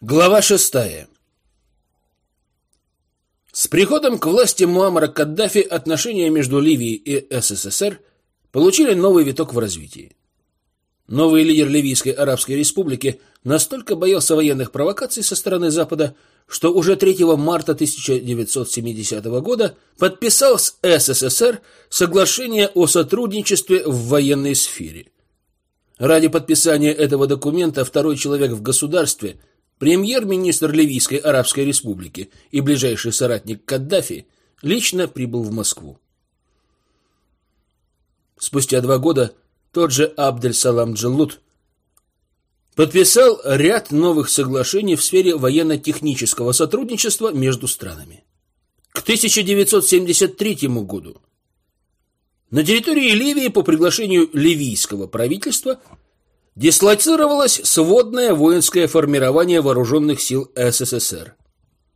Глава шестая. С приходом к власти Муаммара Каддафи отношения между Ливией и СССР получили новый виток в развитии. Новый лидер Ливийской Арабской Республики настолько боялся военных провокаций со стороны Запада, что уже 3 марта 1970 года подписал с СССР соглашение о сотрудничестве в военной сфере. Ради подписания этого документа второй человек в государстве – Премьер-министр Ливийской Арабской Республики и ближайший соратник Каддафи лично прибыл в Москву. Спустя два года тот же Абдель-Салам Джалут подписал ряд новых соглашений в сфере военно-технического сотрудничества между странами. К 1973 году на территории Ливии по приглашению ливийского правительства дислоцировалось сводное воинское формирование вооруженных сил СССР.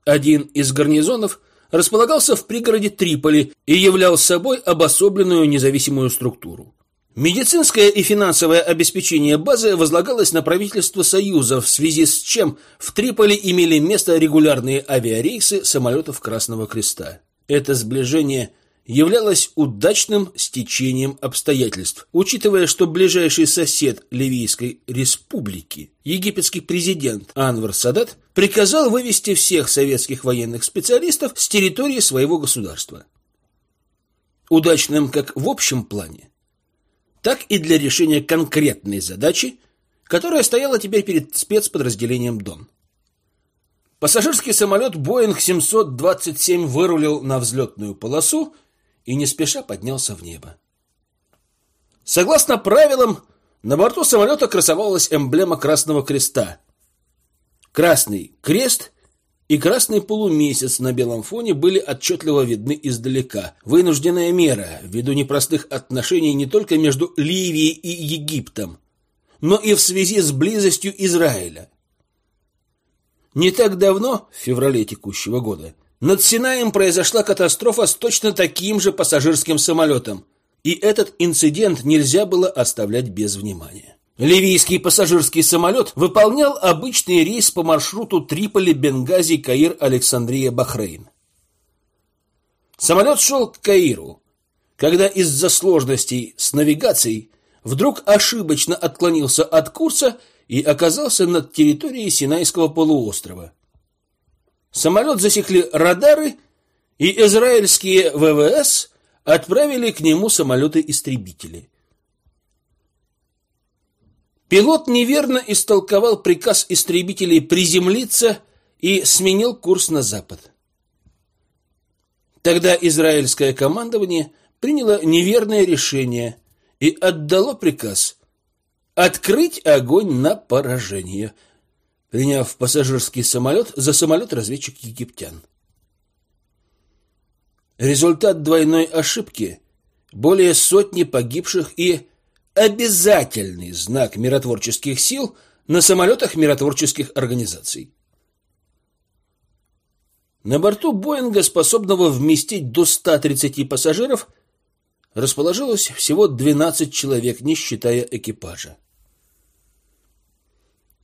Один из гарнизонов располагался в пригороде Триполи и являл собой обособленную независимую структуру. Медицинское и финансовое обеспечение базы возлагалось на правительство Союза, в связи с чем в Триполи имели место регулярные авиарейсы самолетов Красного Креста. Это сближение – являлось удачным стечением обстоятельств, учитывая, что ближайший сосед Ливийской республики, египетский президент Анвар Садат, приказал вывести всех советских военных специалистов с территории своего государства. Удачным как в общем плане, так и для решения конкретной задачи, которая стояла теперь перед спецподразделением «Дон». Пассажирский самолет Boeing 727 вырулил на взлетную полосу и не спеша поднялся в небо. Согласно правилам, на борту самолета красовалась эмблема Красного Креста. Красный крест и красный полумесяц на белом фоне были отчетливо видны издалека. Вынужденная мера ввиду непростых отношений не только между Ливией и Египтом, но и в связи с близостью Израиля. Не так давно, в феврале текущего года, над Синаем произошла катастрофа с точно таким же пассажирским самолетом, и этот инцидент нельзя было оставлять без внимания. Ливийский пассажирский самолет выполнял обычный рейс по маршруту Триполи-Бенгази-Каир-Александрия-Бахрейн. Самолет шел к Каиру, когда из-за сложностей с навигацией вдруг ошибочно отклонился от курса и оказался над территорией Синайского полуострова. Самолет засекли радары, и израильские ВВС отправили к нему самолеты-истребители. Пилот неверно истолковал приказ истребителей приземлиться и сменил курс на запад. Тогда израильское командование приняло неверное решение и отдало приказ открыть огонь на поражение – приняв пассажирский самолет за самолет-разведчик египтян. Результат двойной ошибки – более сотни погибших и обязательный знак миротворческих сил на самолетах миротворческих организаций. На борту Боинга, способного вместить до 130 пассажиров, расположилось всего 12 человек, не считая экипажа.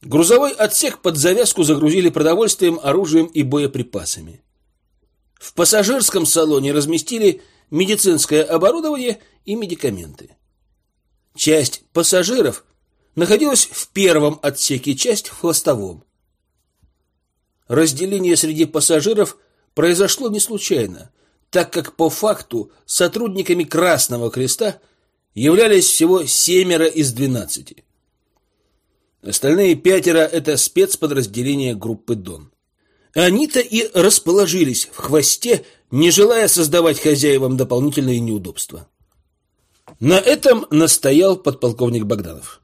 Грузовой отсек под завязку загрузили продовольствием, оружием и боеприпасами. В пассажирском салоне разместили медицинское оборудование и медикаменты. Часть пассажиров находилась в первом отсеке, часть в хвостовом. Разделение среди пассажиров произошло не случайно, так как по факту сотрудниками Красного Креста являлись всего семеро из двенадцати. Остальные пятеро — это спецподразделение группы «Дон». Они-то и расположились в хвосте, не желая создавать хозяевам дополнительные неудобства. На этом настоял подполковник Богданов.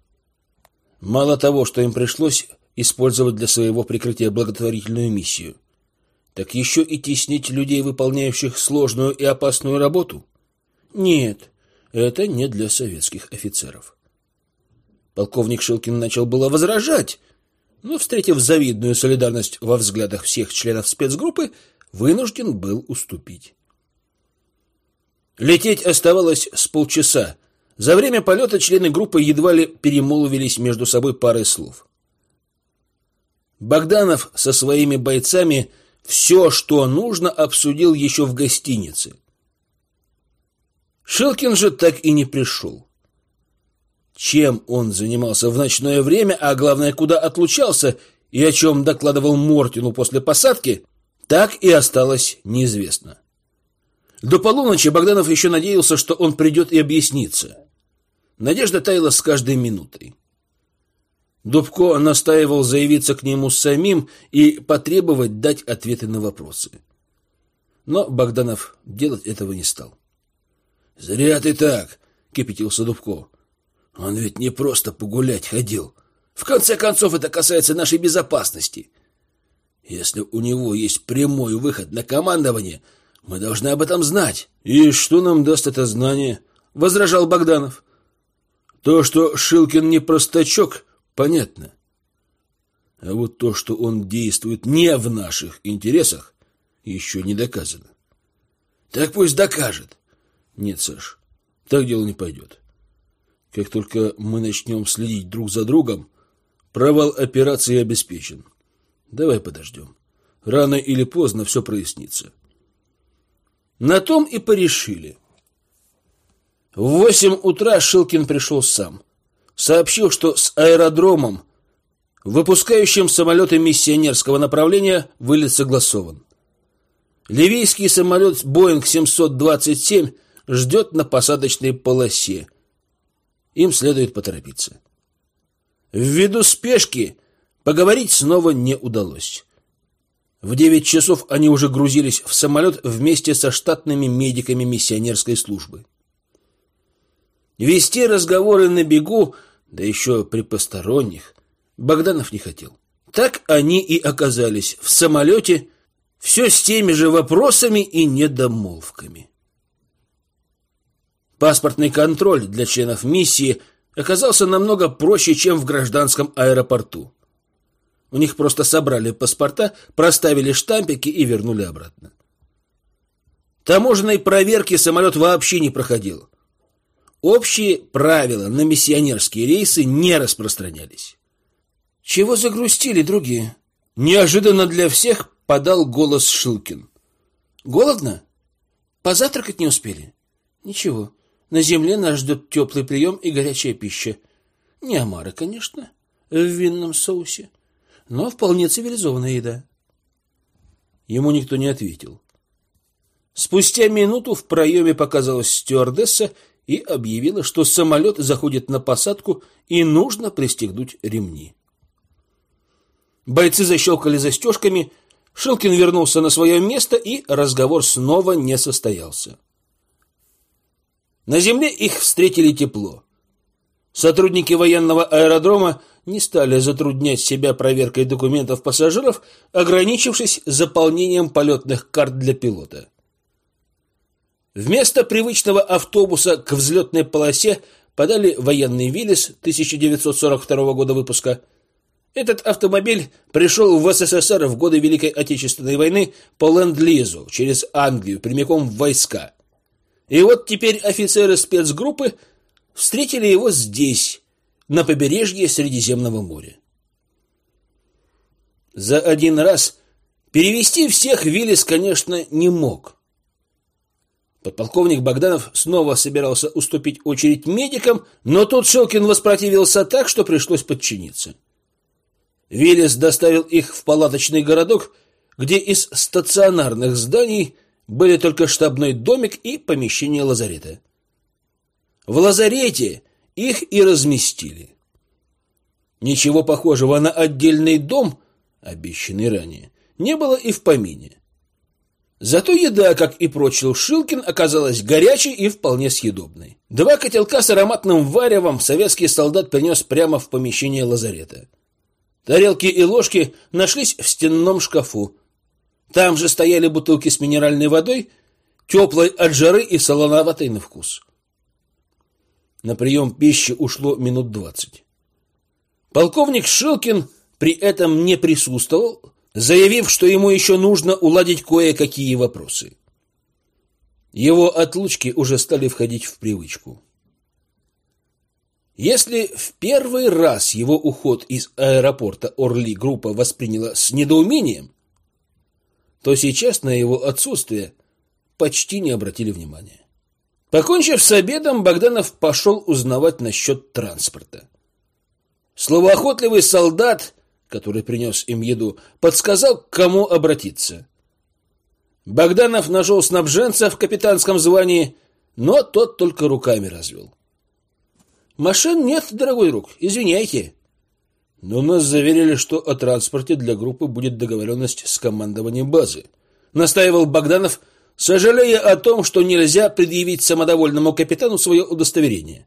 Мало того, что им пришлось использовать для своего прикрытия благотворительную миссию, так еще и теснить людей, выполняющих сложную и опасную работу? Нет, это не для советских офицеров. Полковник Шилкин начал было возражать, но, встретив завидную солидарность во взглядах всех членов спецгруппы, вынужден был уступить. Лететь оставалось с полчаса. За время полета члены группы едва ли перемолвились между собой парой слов. Богданов со своими бойцами все, что нужно, обсудил еще в гостинице. Шилкин же так и не пришел. Чем он занимался в ночное время, а главное, куда отлучался и о чем докладывал Мортину после посадки, так и осталось неизвестно. До полуночи Богданов еще надеялся, что он придет и объяснится. Надежда таяла с каждой минутой. Дубко настаивал заявиться к нему самим и потребовать дать ответы на вопросы. Но Богданов делать этого не стал. — Зря ты так, — кипятился Дубко. — Он ведь не просто погулять ходил. В конце концов, это касается нашей безопасности. Если у него есть прямой выход на командование, мы должны об этом знать. — И что нам даст это знание? — возражал Богданов. — То, что Шилкин не простачок — Понятно. А вот то, что он действует не в наших интересах, еще не доказано. Так пусть докажет. Нет, Саш, так дело не пойдет. Как только мы начнем следить друг за другом, провал операции обеспечен. Давай подождем. Рано или поздно все прояснится. На том и порешили. В восемь утра Шилкин пришел сам сообщил, что с аэродромом, выпускающим самолеты миссионерского направления, вылет согласован. Ливийский самолет Боинг 727 ждет на посадочной полосе. Им следует поторопиться. Ввиду спешки поговорить снова не удалось. В девять часов они уже грузились в самолет вместе со штатными медиками миссионерской службы. Вести разговоры на бегу, да еще при посторонних, Богданов не хотел. Так они и оказались в самолете, все с теми же вопросами и недомолвками. Паспортный контроль для членов миссии оказался намного проще, чем в гражданском аэропорту. У них просто собрали паспорта, проставили штампики и вернули обратно. Таможенной проверки самолет вообще не проходил. Общие правила на миссионерские рейсы не распространялись. «Чего загрустили другие?» Неожиданно для всех подал голос Шилкин. «Голодно? Позавтракать не успели?» «Ничего, на земле нас ждет теплый прием и горячая пища. Не омары, конечно, в винном соусе, но вполне цивилизованная еда». Ему никто не ответил. Спустя минуту в проеме показалась стюардесса и объявила, что самолет заходит на посадку и нужно пристегнуть ремни. Бойцы защелкали застежками, Шилкин вернулся на свое место, и разговор снова не состоялся. На земле их встретили тепло. Сотрудники военного аэродрома не стали затруднять себя проверкой документов пассажиров, ограничившись заполнением полетных карт для пилота. Вместо привычного автобуса к взлетной полосе подали военный Виллис 1942 года выпуска. Этот автомобиль пришел в СССР в годы Великой Отечественной войны по ленд-лизу через Англию прямиком в войска. И вот теперь офицеры спецгруппы встретили его здесь, на побережье Средиземного моря. За один раз перевести всех Виллис, конечно, не мог. Подполковник Богданов снова собирался уступить очередь медикам, но тут Шелкин воспротивился так, что пришлось подчиниться. Виллис доставил их в палаточный городок, где из стационарных зданий были только штабной домик и помещение лазарета. В лазарете их и разместили. Ничего похожего на отдельный дом, обещанный ранее, не было и в помине. Зато еда, как и прочил Шилкин, оказалась горячей и вполне съедобной. Два котелка с ароматным варевом советский солдат принес прямо в помещение лазарета. Тарелки и ложки нашлись в стенном шкафу. Там же стояли бутылки с минеральной водой, теплой от жары и солоноватой на вкус. На прием пищи ушло минут двадцать. Полковник Шилкин при этом не присутствовал, заявив, что ему еще нужно уладить кое-какие вопросы. Его отлучки уже стали входить в привычку. Если в первый раз его уход из аэропорта Орли группа восприняла с недоумением, то сейчас на его отсутствие почти не обратили внимания. Покончив с обедом, Богданов пошел узнавать насчет транспорта. Словоохотливый солдат, который принес им еду, подсказал, к кому обратиться. Богданов нашел снабженца в капитанском звании, но тот только руками развел. «Машин нет, дорогой друг, извиняйте». Но нас заверили, что о транспорте для группы будет договоренность с командованием базы. Настаивал Богданов, сожалея о том, что нельзя предъявить самодовольному капитану свое удостоверение.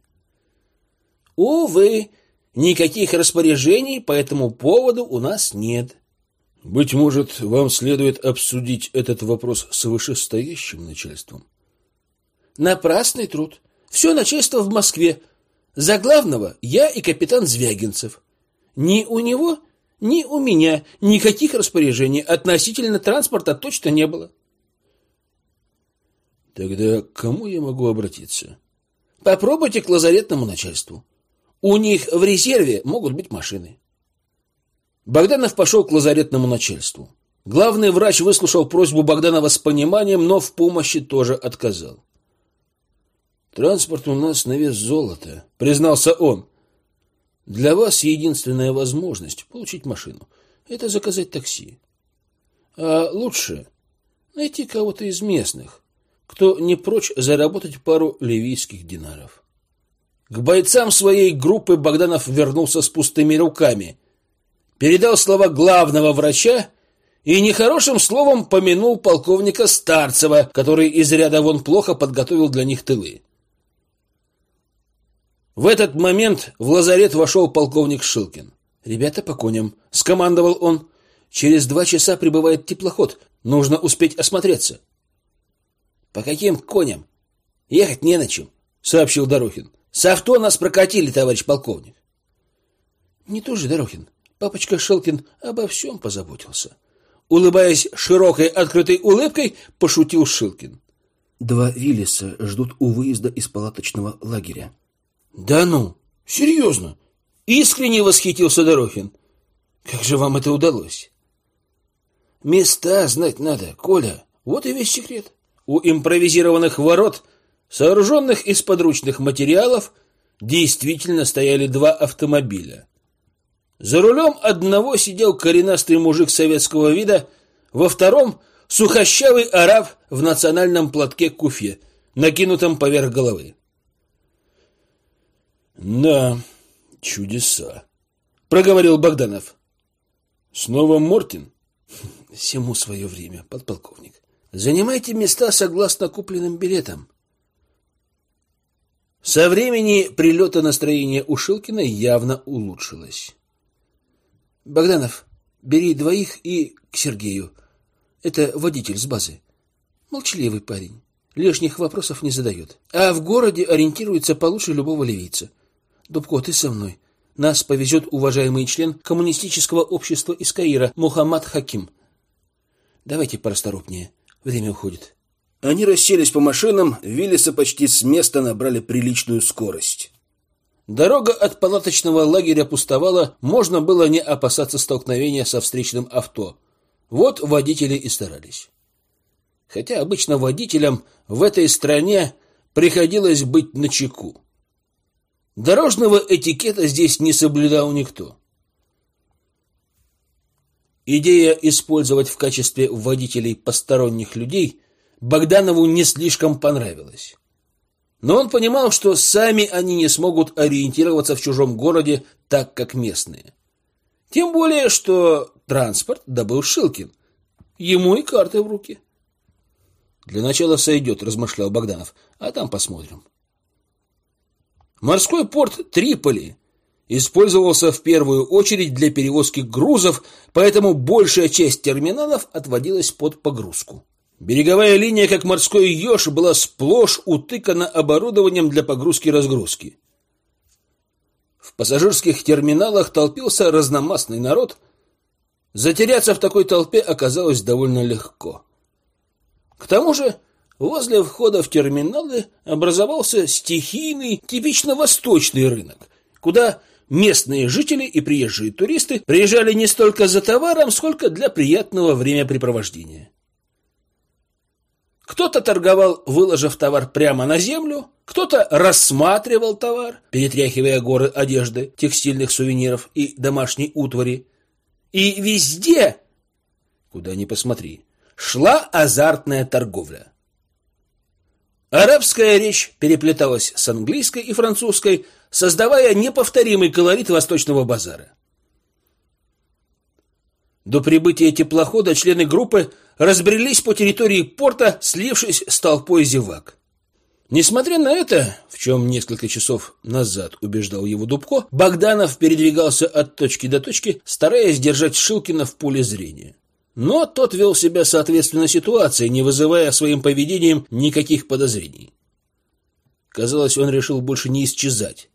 Увы, никаких распоряжений по этому поводу у нас нет. Быть может, вам следует обсудить этот вопрос с вышестоящим начальством? Напрасный труд. Все начальство в Москве. За главного я и капитан Звягинцев. Ни у него, ни у меня никаких распоряжений относительно транспорта точно не было. Тогда к кому я могу обратиться? Попробуйте к лазаретному начальству. У них в резерве могут быть машины. Богданов пошел к лазаретному начальству. Главный врач выслушал просьбу Богданова с пониманием, но в помощи тоже отказал. «Транспорт у нас на вес золота», — признался он. Для вас единственная возможность получить машину – это заказать такси. А лучше найти кого-то из местных, кто не прочь заработать пару ливийских динаров. К бойцам своей группы Богданов вернулся с пустыми руками, передал слова главного врача и нехорошим словом помянул полковника Старцева, который из ряда вон плохо подготовил для них тылы. В этот момент в лазарет вошел полковник Шилкин. «Ребята по коням», — скомандовал он. «Через два часа прибывает теплоход. Нужно успеть осмотреться». «По каким коням? Ехать не на чем», — сообщил Дорохин. «С авто нас прокатили, товарищ полковник». «Не то же, Дорохин. Папочка Шилкин обо всем позаботился». Улыбаясь широкой открытой улыбкой, пошутил Шилкин. «Два Виллиса ждут у выезда из палаточного лагеря. Да ну, серьезно? Искренне восхитился Дорохин. Как же вам это удалось? Места знать надо, Коля. Вот и весь секрет. У импровизированных ворот, сооруженных из подручных материалов, действительно стояли два автомобиля. За рулем одного сидел коренастый мужик советского вида, во втором — сухощавый араб в национальном платке куфе, накинутом поверх головы. Да, чудеса, проговорил Богданов. Снова Мортин? Всему свое время, подполковник. Занимайте места согласно купленным билетам. Со времени прилета настроение у Шилкина явно улучшилось. Богданов, бери двоих и к Сергею. Это водитель с базы. Молчаливый парень. Лишних вопросов не задает. А в городе ориентируется получше любого ливийца. Дубко, ты со мной. Нас повезет уважаемый член коммунистического общества из Каира Мухаммад Хаким. Давайте порасторопнее. Время уходит. Они расселись по машинам, Виллиса почти с места набрали приличную скорость. Дорога от палаточного лагеря пустовала, можно было не опасаться столкновения со встречным авто. Вот водители и старались. Хотя обычно водителям в этой стране приходилось быть начеку. Дорожного этикета здесь не соблюдал никто. Идея использовать в качестве водителей посторонних людей Богданову не слишком понравилась. Но он понимал, что сами они не смогут ориентироваться в чужом городе так, как местные. Тем более, что транспорт добыл Шилкин. Ему и карты в руки. Для начала сойдет, размышлял Богданов, а там посмотрим. Морской порт Триполи использовался в первую очередь для перевозки грузов, поэтому большая часть терминалов отводилась под погрузку. Береговая линия, как морской еж, была сплошь утыкана оборудованием для погрузки-разгрузки. В пассажирских терминалах толпился разномастный народ. Затеряться в такой толпе оказалось довольно легко. К тому же Возле входа в терминалы образовался стихийный, типично восточный рынок, куда местные жители и приезжие туристы приезжали не столько за товаром, сколько для приятного времяпрепровождения. Кто-то торговал, выложив товар прямо на землю, кто-то рассматривал товар, перетряхивая горы одежды, текстильных сувениров и домашней утвари. И везде, куда ни посмотри, шла азартная торговля. Арабская речь переплеталась с английской и французской, создавая неповторимый колорит восточного базара. До прибытия теплохода члены группы разбрелись по территории порта, слившись с толпой зевак. Несмотря на это, в чем несколько часов назад убеждал его Дубко, Богданов передвигался от точки до точки, стараясь держать Шилкина в поле зрения. Но тот вел себя соответственно ситуации, не вызывая своим поведением никаких подозрений. Казалось, он решил больше не исчезать.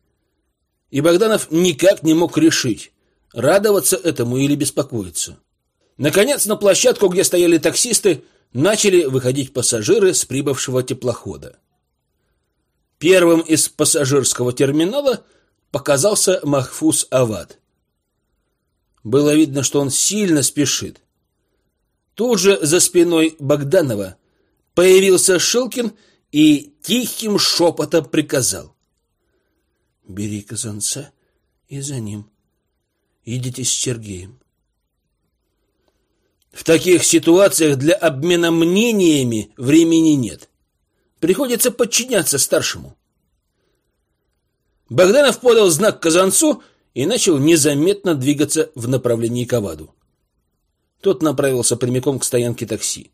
И Богданов никак не мог решить, радоваться этому или беспокоиться. Наконец, на площадку, где стояли таксисты, начали выходить пассажиры с прибывшего теплохода. Первым из пассажирского терминала показался Махфуз Авад. Было видно, что он сильно спешит. Тут же за спиной Богданова появился Шилкин и тихим шепотом приказал. «Бери казанца и за ним. Идите с Сергеем. В таких ситуациях для обмена мнениями времени нет. Приходится подчиняться старшему. Богданов подал знак казанцу и начал незаметно двигаться в направлении Каваду. Тот направился прямиком к стоянке такси.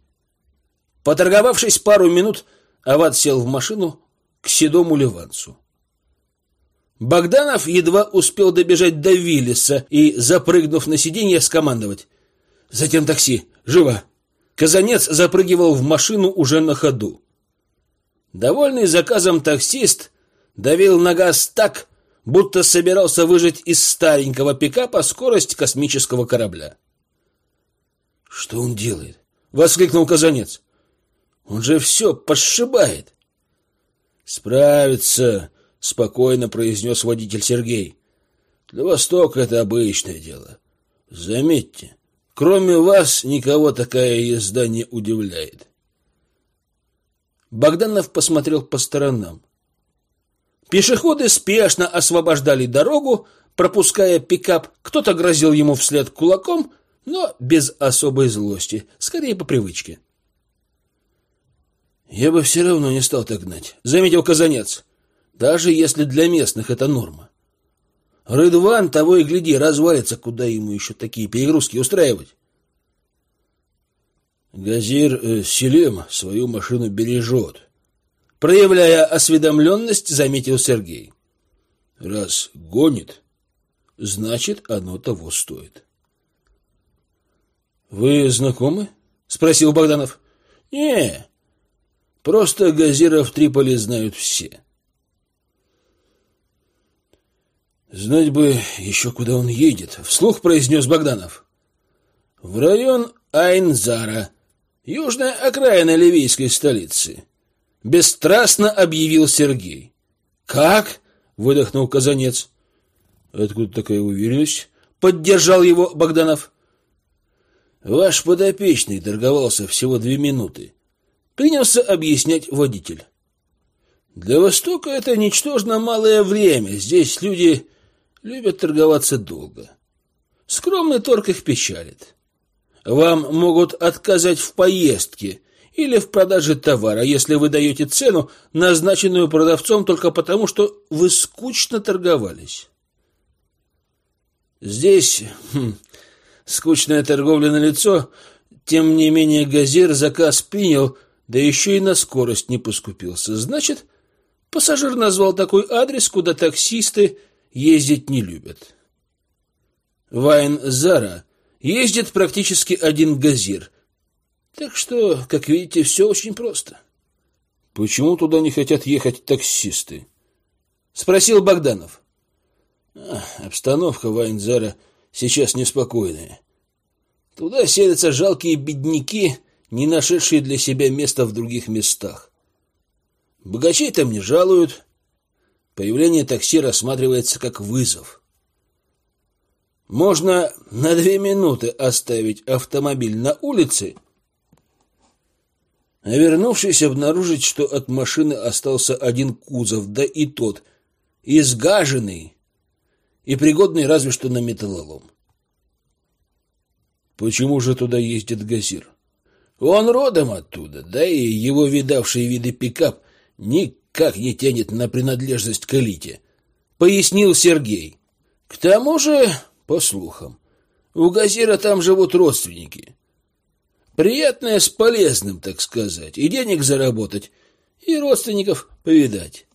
Поторговавшись пару минут, Авад сел в машину к седому ливанцу. Богданов едва успел добежать до Виллиса и, запрыгнув на сиденье, скомандовать. «Затем такси! Живо!» Казанец запрыгивал в машину уже на ходу. Довольный заказом таксист давил на газ так, будто собирался выжать из старенького пикапа скорость космического корабля. «Что он делает?» — воскликнул Казанец. «Он же все подшибает!» «Справится!» — спокойно произнес водитель Сергей. «Для Востока это обычное дело. Заметьте, кроме вас никого такая езда не удивляет». Богданов посмотрел по сторонам. Пешеходы спешно освобождали дорогу, пропуская пикап. Кто-то грозил ему вслед кулаком, но без особой злости, скорее по привычке. «Я бы все равно не стал так гнать», — заметил Казанец даже если для местных это норма. Рыдван того и гляди развалится, куда ему еще такие перегрузки устраивать. Газир э, Селем свою машину бережет. Проявляя осведомленность, заметил Сергей. Раз гонит, значит, оно того стоит. Вы знакомы? Спросил Богданов. Не, просто Газира в Триполи знают все. Знать бы еще, куда он едет, вслух произнес Богданов. В район Айнзара, южная окраина ливийской столицы. Бесстрастно объявил Сергей. Как? выдохнул Казанец. Откуда такая уверенность? Поддержал его Богданов. Ваш подопечный торговался всего две минуты. Принялся объяснять водитель. Для Востока это ничтожно малое время. Здесь люди любят торговаться долго. Скромный торг их печалит. Вам могут отказать в поездке или в продаже товара, если вы даете цену, назначенную продавцом только потому, что вы скучно торговались. Здесь хм, скучная торговля на лицо, тем не менее Газир заказ принял, да еще и на скорость не поскупился. Значит, пассажир назвал такой адрес, куда таксисты ездить не любят. Вайн Зара ездит практически один газир. Так что, как видите, все очень просто. Почему туда не хотят ехать таксисты? Спросил Богданов. А, обстановка Вайнзара сейчас неспокойная. Туда селятся жалкие бедняки, не нашедшие для себя места в других местах. Богачей там не жалуют, Появление такси рассматривается как вызов. Можно на две минуты оставить автомобиль на улице, а вернувшись обнаружить, что от машины остался один кузов, да и тот изгаженный и пригодный разве что на металлолом. Почему же туда ездит Газир? Он родом оттуда, да и его видавший виды пикап никак не тянет на принадлежность к элите, пояснил Сергей. К тому же по слухам. У Газира там живут родственники. Приятное с полезным, так сказать. И денег заработать, и родственников повидать.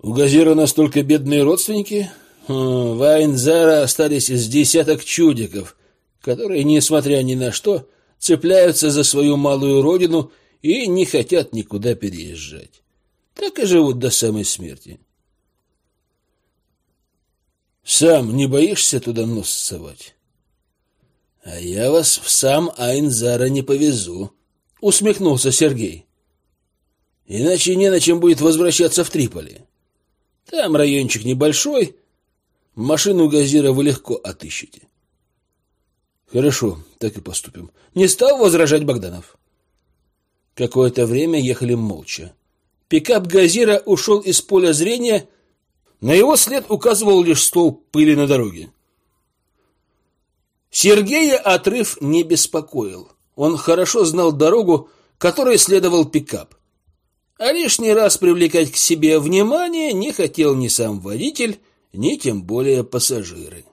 У Газира настолько бедные родственники? В Айнзара остались из десяток чудиков, которые, несмотря ни на что, цепляются за свою малую родину и не хотят никуда переезжать. Так и живут до самой смерти. Сам не боишься туда нос совать? А я вас в сам Айнзара не повезу, усмехнулся Сергей. Иначе не на чем будет возвращаться в Триполи. Там райончик небольшой, машину Газира вы легко отыщете. Хорошо, так и поступим. Не стал возражать Богданов. Какое-то время ехали молча. Пикап Газира ушел из поля зрения, на его след указывал лишь стол пыли на дороге. Сергея отрыв не беспокоил. Он хорошо знал дорогу, которой следовал пикап. А лишний раз привлекать к себе внимание не хотел ни сам водитель, ни тем более пассажиры.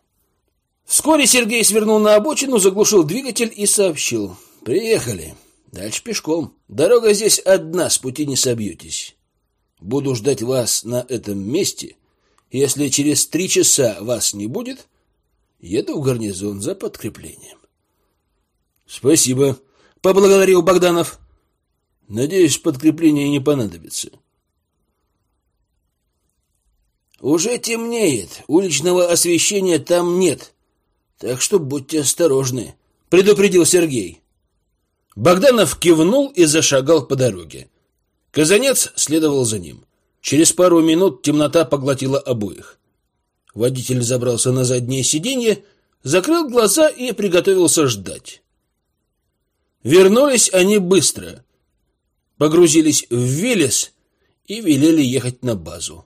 Вскоре Сергей свернул на обочину, заглушил двигатель и сообщил. «Приехали. Дальше пешком. Дорога здесь одна, с пути не собьетесь. Буду ждать вас на этом месте если через три часа вас не будет, еду в гарнизон за подкреплением. Спасибо, поблагодарил Богданов. Надеюсь, подкрепление не понадобится. Уже темнеет, уличного освещения там нет, так что будьте осторожны, предупредил Сергей. Богданов кивнул и зашагал по дороге. Казанец следовал за ним. Через пару минут темнота поглотила обоих. Водитель забрался на заднее сиденье, закрыл глаза и приготовился ждать. Вернулись они быстро. Погрузились в Велес и велели ехать на базу.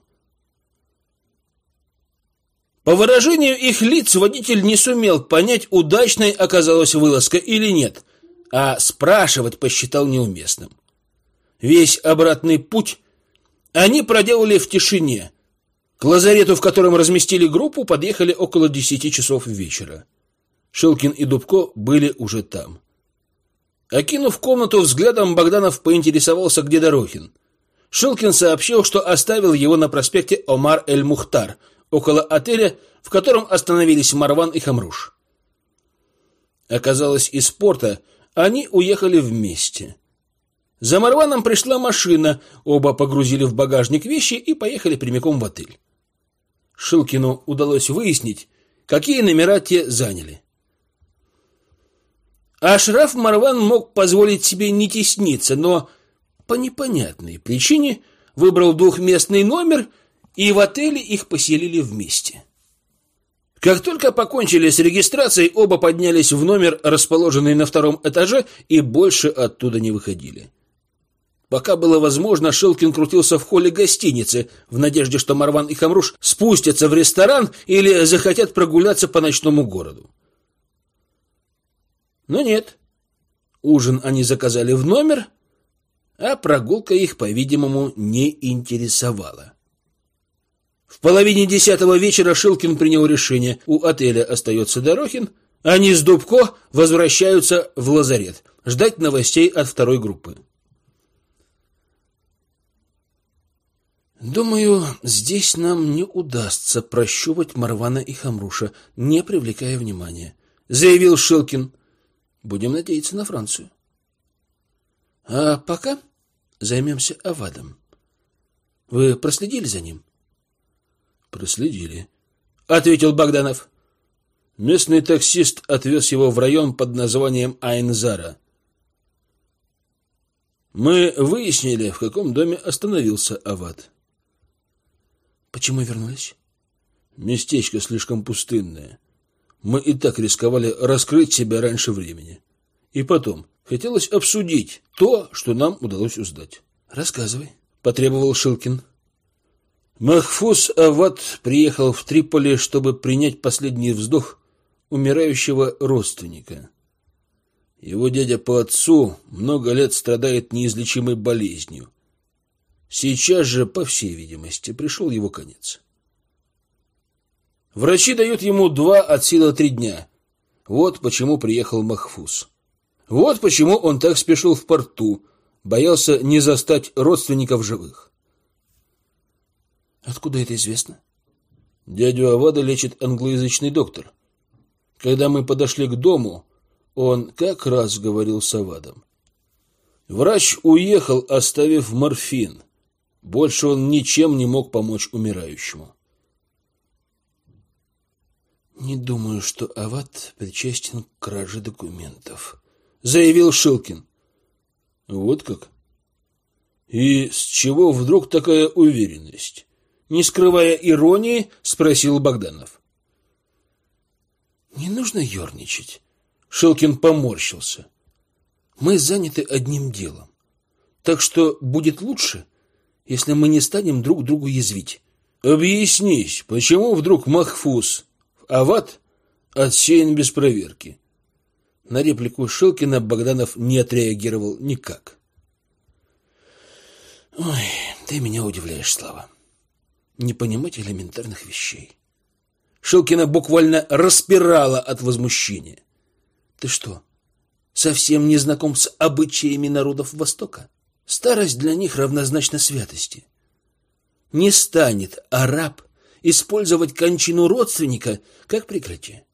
По выражению их лиц водитель не сумел понять, удачной оказалась вылазка или нет, а спрашивать посчитал неуместным. Весь обратный путь они проделали в тишине. К лазарету, в котором разместили группу, подъехали около десяти часов вечера. Шилкин и Дубко были уже там. Окинув комнату взглядом, Богданов поинтересовался, где Дорохин. Шилкин сообщил, что оставил его на проспекте Омар-эль-Мухтар, около отеля, в котором остановились Марван и Хамруш. Оказалось, из порта они уехали вместе. За Марваном пришла машина, оба погрузили в багажник вещи и поехали прямиком в отель. Шилкину удалось выяснить, какие номера те заняли. Ашраф Марван мог позволить себе не тесниться, но по непонятной причине выбрал двухместный номер, и в отеле их поселили вместе. Как только покончили с регистрацией, оба поднялись в номер, расположенный на втором этаже, и больше оттуда не выходили. Пока было возможно, Шилкин крутился в холле гостиницы, в надежде, что Марван и Хамруш спустятся в ресторан или захотят прогуляться по ночному городу. Но нет. Ужин они заказали в номер, а прогулка их, по-видимому, не интересовала. В половине десятого вечера Шилкин принял решение. У отеля остается Дорохин, они с Дубко возвращаются в лазарет, ждать новостей от второй группы. Думаю, здесь нам не удастся прощупать Марвана и Хамруша, не привлекая внимания, заявил Шилкин. Будем надеяться на Францию. А пока займемся Авадом. Вы проследили за ним? Проследили, ответил Богданов. Местный таксист отвез его в район под названием Айнзара. Мы выяснили, в каком доме остановился Ават. Почему вернулись? Местечко слишком пустынное. Мы и так рисковали раскрыть себя раньше времени. И потом, хотелось обсудить то, что нам удалось узнать. Рассказывай, потребовал Шилкин. Махфуз Ават приехал в Триполи, чтобы принять последний вздох умирающего родственника. Его дядя по отцу много лет страдает неизлечимой болезнью. Сейчас же, по всей видимости, пришел его конец. Врачи дают ему два от силы три дня. Вот почему приехал Махфуз. Вот почему он так спешил в порту, боялся не застать родственников живых. Откуда это известно? Дядю Авада лечит англоязычный доктор. Когда мы подошли к дому, он как раз говорил с Авадом. Врач уехал, оставив морфин. Больше он ничем не мог помочь умирающему. Не думаю, что Ават причастен к краже документов, заявил Шилкин. Вот как? И с чего вдруг такая уверенность? Не скрывая иронии, спросил Богданов. Не нужно ерничать. Шилкин поморщился. Мы заняты одним делом. Так что будет лучше, если мы не станем друг другу язвить. Объяснись, почему вдруг Махфуз Ават отсеян без проверки. На реплику Шилкина Богданов не отреагировал никак. Ой, ты меня удивляешь, Слава. Не понимать элементарных вещей. Шилкина буквально распирала от возмущения. Ты что, совсем не знаком с обычаями народов Востока? Старость для них равнозначна святости. Не станет араб использовать кончину родственника как прикрытие.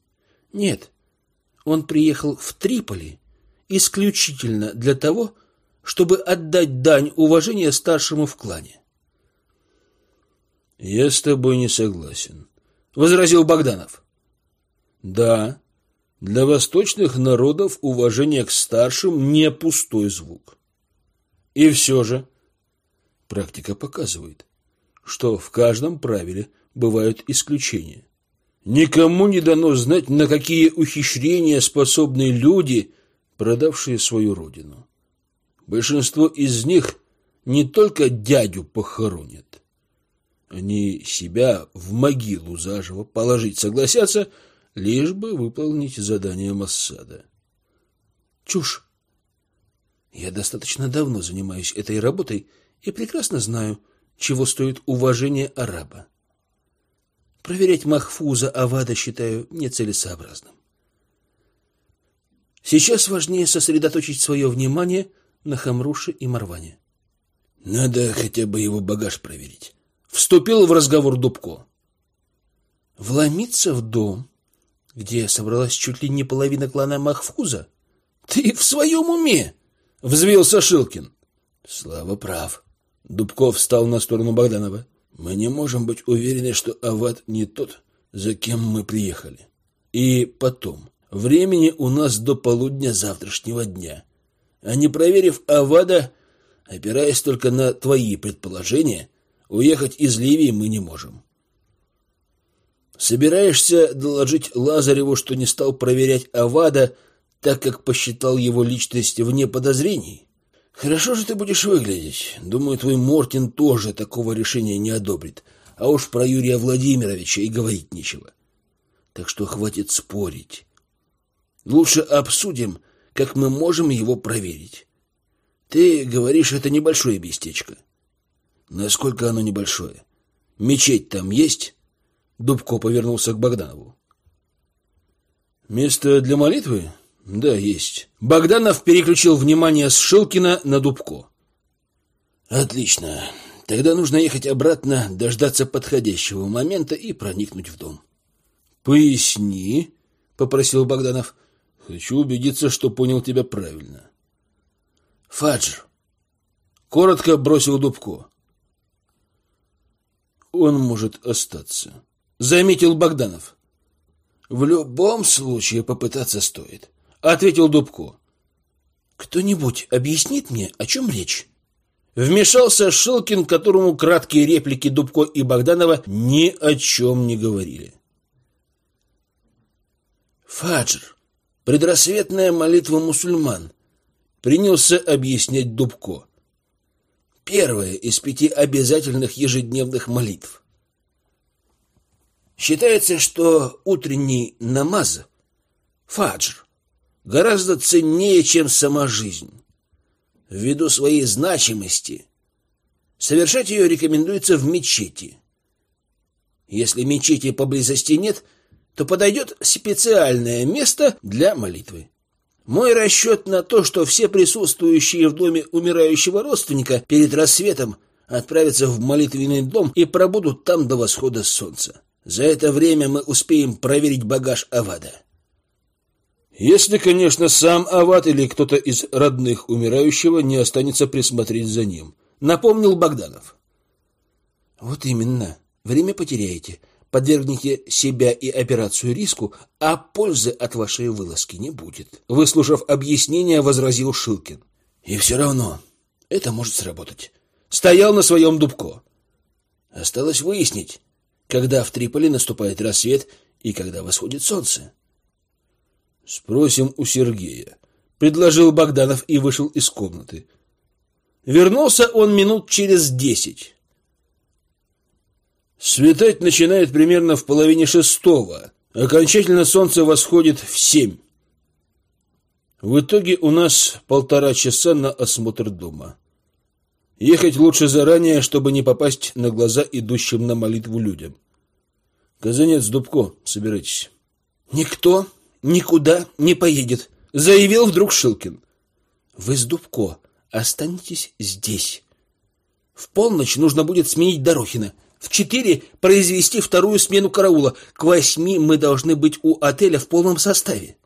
Нет, он приехал в Триполи исключительно для того, чтобы отдать дань уважения старшему в клане. Я с тобой не согласен, возразил Богданов. Да, для восточных народов уважение к старшим не пустой звук. И все же практика показывает, что в каждом правиле бывают исключения. Никому не дано знать, на какие ухищрения способны люди, продавшие свою родину. Большинство из них не только дядю похоронят. Они себя в могилу заживо положить согласятся, лишь бы выполнить задание Массада. Чушь. Я достаточно давно занимаюсь этой работой и прекрасно знаю, чего стоит уважение араба. Проверять Махфуза Авада считаю нецелесообразным. Сейчас важнее сосредоточить свое внимание на Хамруше и Марване. Надо хотя бы его багаж проверить. Вступил в разговор Дубко. Вломиться в дом, где собралась чуть ли не половина клана Махфуза? Ты в своем уме? Взвился Шилкин. Слава прав. Дубков встал на сторону Богданова. Мы не можем быть уверены, что Ават не тот, за кем мы приехали. И потом, времени у нас до полудня завтрашнего дня. А не проверив Авада, опираясь только на твои предположения, уехать из Ливии мы не можем. Собираешься доложить Лазареву, что не стал проверять Авада, так как посчитал его личность вне подозрений? Хорошо же ты будешь выглядеть. Думаю, твой Мортин тоже такого решения не одобрит. А уж про Юрия Владимировича и говорить нечего. Так что хватит спорить. Лучше обсудим, как мы можем его проверить. Ты говоришь, это небольшое местечко. Насколько оно небольшое? Мечеть там есть? Дубко повернулся к Богданову. Место для молитвы? Да, есть. Богданов переключил внимание с Шилкина на Дубко. Отлично. Тогда нужно ехать обратно, дождаться подходящего момента и проникнуть в дом. Поясни, попросил Богданов. Хочу убедиться, что понял тебя правильно. Фадж. Коротко бросил Дубко. Он может остаться, заметил Богданов. В любом случае попытаться стоит ответил Дубко. Кто-нибудь объяснит мне, о чем речь? Вмешался Шилкин, которому краткие реплики Дубко и Богданова ни о чем не говорили. Фаджр, предрассветная молитва мусульман, принялся объяснять Дубко. Первая из пяти обязательных ежедневных молитв. Считается, что утренний намаз, фаджр, гораздо ценнее, чем сама жизнь. Ввиду своей значимости совершать ее рекомендуется в мечети. Если мечети поблизости нет, то подойдет специальное место для молитвы. Мой расчет на то, что все присутствующие в доме умирающего родственника перед рассветом отправятся в молитвенный дом и пробудут там до восхода солнца. За это время мы успеем проверить багаж Авада. Если, конечно, сам Ават или кто-то из родных умирающего не останется присмотреть за ним, напомнил Богданов. Вот именно. Время потеряете. Подвергните себя и операцию риску, а пользы от вашей вылазки не будет. Выслушав объяснение, возразил Шилкин. И все равно это может сработать. Стоял на своем дубко. Осталось выяснить, когда в Триполи наступает рассвет и когда восходит солнце. Спросим у Сергея, предложил Богданов и вышел из комнаты. Вернулся он минут через десять. Светать начинает примерно в половине шестого. Окончательно солнце восходит в семь. В итоге у нас полтора часа на осмотр дома. Ехать лучше заранее, чтобы не попасть на глаза идущим на молитву людям. Казанец, Дубко, собирайтесь. Никто никуда не поедет, заявил вдруг Шилкин. Вы с Дубко останетесь здесь. В полночь нужно будет сменить Дорохина. В четыре произвести вторую смену караула. К восьми мы должны быть у отеля в полном составе.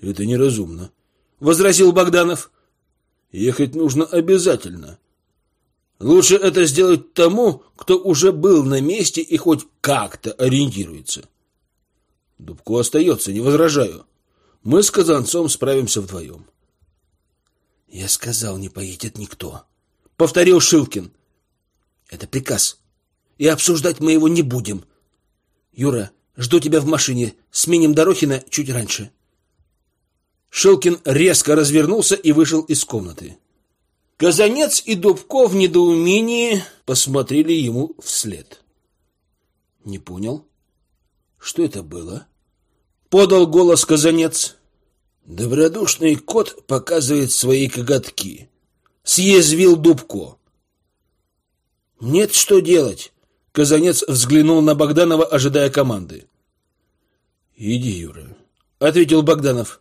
Это неразумно, возразил Богданов. Ехать нужно обязательно. Лучше это сделать тому, кто уже был на месте и хоть как-то ориентируется. Дубко остается, не возражаю. Мы с Казанцом справимся вдвоем. Я сказал, не поедет никто, повторил Шилкин. Это приказ. И обсуждать мы его не будем. Юра, жду тебя в машине. Сменим Дорохина чуть раньше. Шилкин резко развернулся и вышел из комнаты. Казанец и Дубко в недоумении посмотрели ему вслед. Не понял, что это было? Подал голос Казанец. Добродушный кот показывает свои коготки. Съязвил Дубко. Нет, что делать? Казанец взглянул на Богданова, ожидая команды. Иди, Юра, ответил Богданов.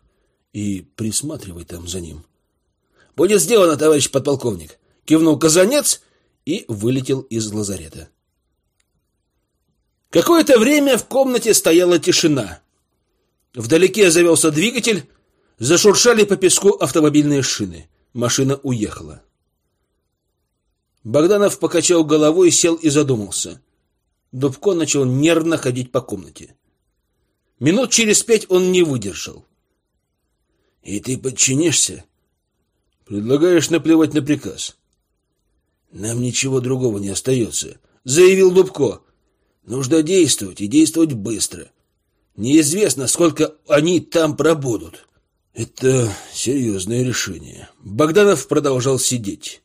И присматривай там за ним. Будет сделано, товарищ подполковник, кивнул Казанец и вылетел из лазарета. Какое-то время в комнате стояла тишина. Вдалеке завелся двигатель, зашуршали по песку автомобильные шины. Машина уехала. Богданов покачал головой, сел и задумался. Дубко начал нервно ходить по комнате. Минут через пять он не выдержал. — И ты подчинишься? — Предлагаешь наплевать на приказ. — Нам ничего другого не остается, — заявил Дубко. — Нужно действовать и действовать быстро. Неизвестно, сколько они там пробудут. — Это серьезное решение. Богданов продолжал сидеть.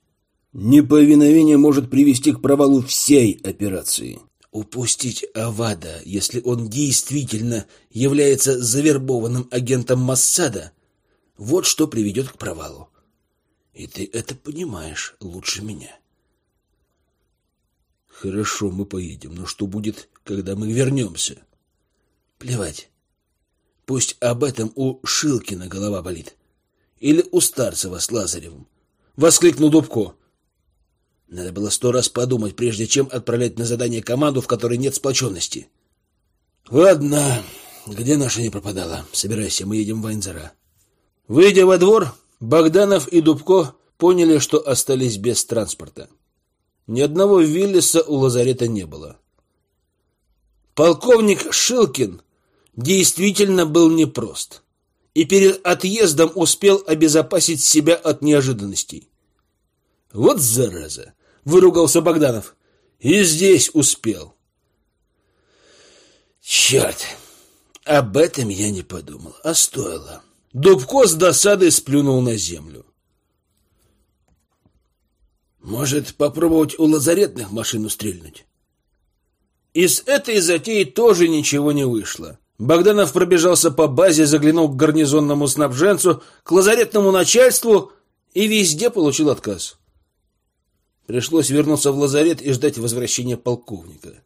Неповиновение может привести к провалу всей операции. Упустить Авада, если он действительно является завербованным агентом Массада, вот что приведет к провалу. И ты это понимаешь лучше меня. Хорошо, мы поедем, но что будет, когда мы вернемся? Плевать. Пусть об этом у Шилкина голова болит. Или у Старцева с Лазаревым. Воскликнул Дубко. Надо было сто раз подумать, прежде чем отправлять на задание команду, в которой нет сплоченности. Ладно, где наша не пропадала? Собирайся, мы едем в Вайнзера. Выйдя во двор, Богданов и Дубко поняли, что остались без транспорта. Ни одного Виллиса у лазарета не было. Полковник Шилкин действительно был непрост. и перед отъездом успел обезопасить себя от неожиданностей. Вот зараза, выругался Богданов. И здесь успел. Черт, об этом я не подумал, а стоило. Дубко с досадой сплюнул на землю. Может, попробовать у лазаретных машину стрельнуть? Из этой затеи тоже ничего не вышло. Богданов пробежался по базе, заглянул к гарнизонному снабженцу, к лазаретному начальству и везде получил отказ. Пришлось вернуться в лазарет и ждать возвращения полковника.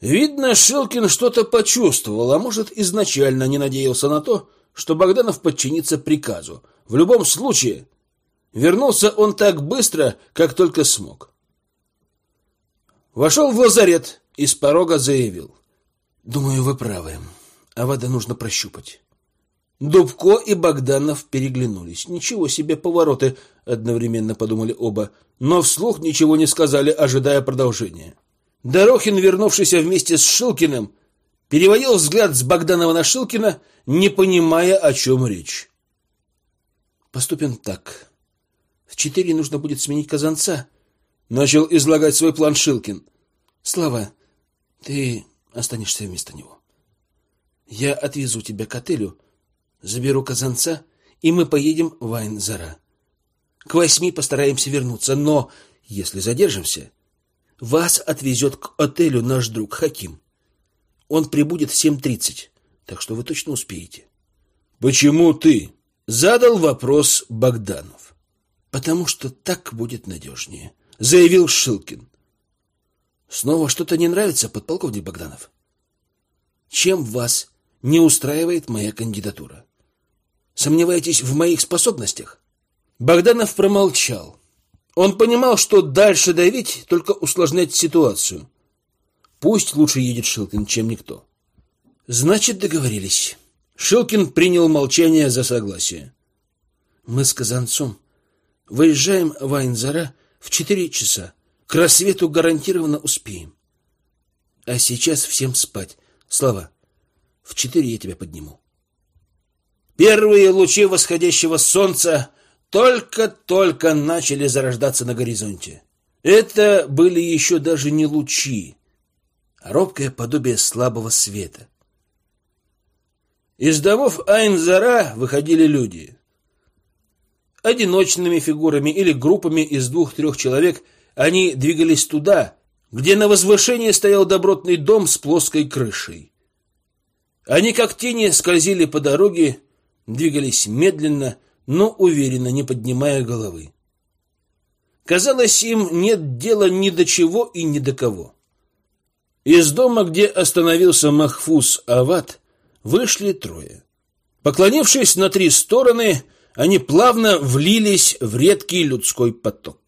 Видно, Шелкин что-то почувствовал, а может, изначально не надеялся на то, что Богданов подчинится приказу. В любом случае, вернулся он так быстро, как только смог. Вошел в лазарет и с порога заявил. «Думаю, вы правы. Авада нужно прощупать». Дубко и Богданов переглянулись. Ничего себе повороты, одновременно подумали оба, но вслух ничего не сказали, ожидая продолжения. Дорохин, вернувшийся вместе с Шилкиным, переводил взгляд с Богданова на Шилкина, не понимая, о чем речь. Поступим так. В четыре нужно будет сменить казанца, начал излагать свой план Шилкин. Слава, ты останешься вместо него. Я отвезу тебя к отелю Заберу казанца, и мы поедем в Айнзара. К восьми постараемся вернуться, но если задержимся, вас отвезет к отелю наш друг Хаким. Он прибудет в семь тридцать, так что вы точно успеете. Почему ты? Задал вопрос Богданов. Потому что так будет надежнее, заявил Шилкин. Снова что-то не нравится, подполковник Богданов? Чем вас не устраивает моя кандидатура? Сомневаетесь в моих способностях? Богданов промолчал. Он понимал, что дальше давить только усложнять ситуацию. Пусть лучше едет Шилкин, чем никто. Значит, договорились. Шилкин принял молчание за согласие. Мы с Казанцом выезжаем в Айнзара в четыре часа. К рассвету гарантированно успеем. А сейчас всем спать. Слава, в четыре я тебя подниму. Первые лучи восходящего солнца только-только начали зарождаться на горизонте. Это были еще даже не лучи, а робкое подобие слабого света. Из домов Айнзара выходили люди. Одиночными фигурами или группами из двух-трех человек они двигались туда, где на возвышении стоял добротный дом с плоской крышей. Они как тени скользили по дороге, двигались медленно, но уверенно, не поднимая головы. Казалось, им нет дела ни до чего и ни до кого. Из дома, где остановился Махфуз Ават, вышли трое. Поклонившись на три стороны, они плавно влились в редкий людской поток.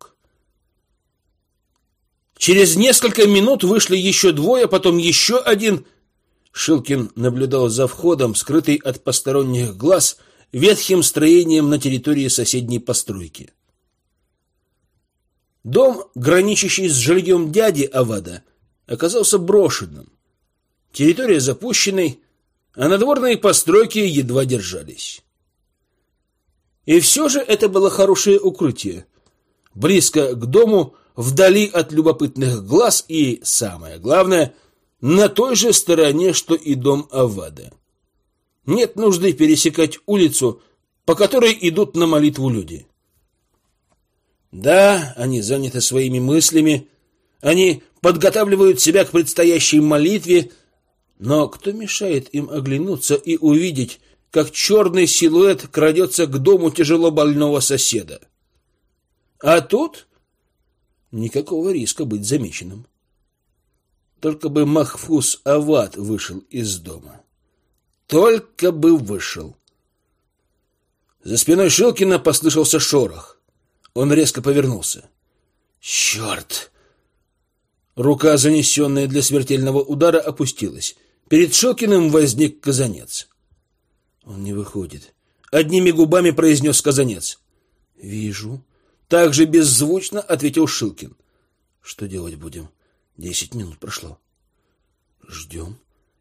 Через несколько минут вышли еще двое, потом еще один — Шилкин наблюдал за входом, скрытый от посторонних глаз, ветхим строением на территории соседней постройки. Дом, граничащий с жильем дяди Авада, оказался брошенным. Территория запущенной, а надворные постройки едва держались. И все же это было хорошее укрытие. Близко к дому, вдали от любопытных глаз и, самое главное – на той же стороне, что и дом Авада. Нет нужды пересекать улицу, по которой идут на молитву люди. Да, они заняты своими мыслями, они подготавливают себя к предстоящей молитве, но кто мешает им оглянуться и увидеть, как черный силуэт крадется к дому тяжело больного соседа? А тут никакого риска быть замеченным. Только бы Махфуз Ават вышел из дома. Только бы вышел. За спиной Шилкина послышался шорох. Он резко повернулся. «Черт!» Рука, занесенная для смертельного удара, опустилась. Перед Шилкиным возник казанец. Он не выходит. Одними губами произнес казанец. «Вижу». Так же беззвучно ответил Шилкин. «Что делать будем?» Десять минут прошло. Ждем.